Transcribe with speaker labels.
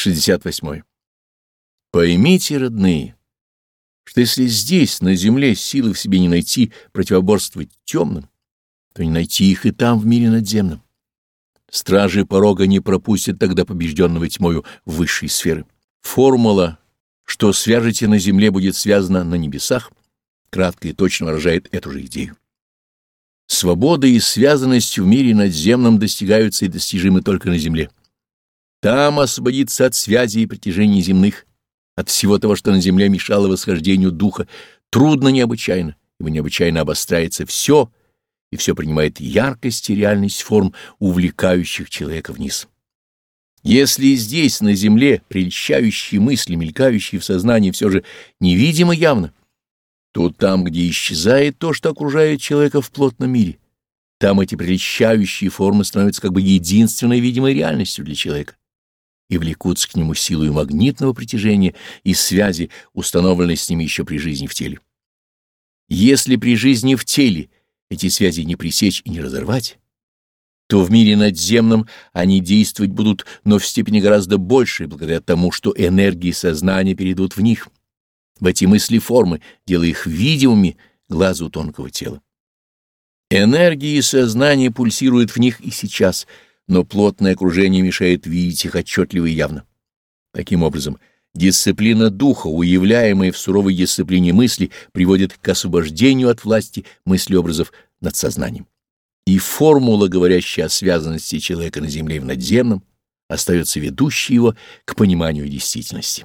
Speaker 1: 68. Поймите, родные, что если здесь, на земле, силы в себе не найти противоборствовать темным, то не найти их и там, в мире надземном. Стражи порога не пропустят тогда побежденного тьмою высшей сферы. Формула, что свяжете на земле, будет связана на небесах, кратко и точно выражает эту же идею. Свобода и связанность в мире надземном достигаются и достижимы только на земле. Там освободиться от связи и притяжений земных, от всего того, что на земле мешало восхождению духа, трудно необычайно, ибо необычайно обостряется все, и все принимает яркость и реальность форм, увлекающих человека вниз. Если здесь, на земле, прельщающие мысли, мелькающие в сознании, все же невидимо явно, то там, где исчезает то, что окружает человека в плотном мире, там эти прельщающие формы становятся как бы единственной видимой реальностью для человека и влекутся к нему силой магнитного притяжения и связи, установленной с ними еще при жизни в теле. Если при жизни в теле эти связи не пресечь и не разорвать, то в мире надземном они действовать будут, но в степени гораздо большей, благодаря тому, что энергии сознания перейдут в них, в эти мысли формы, делая их видимыми глазу тонкого тела. Энергии сознания пульсируют в них и сейчас — но плотное окружение мешает видеть их отчетливо и явно. Таким образом, дисциплина духа, уявляемая в суровой дисциплине мысли, приводит к освобождению от власти мыслеобразов над сознанием. И формула, говорящая о связанности человека на земле и в надземном, остается ведущей его к пониманию действительности.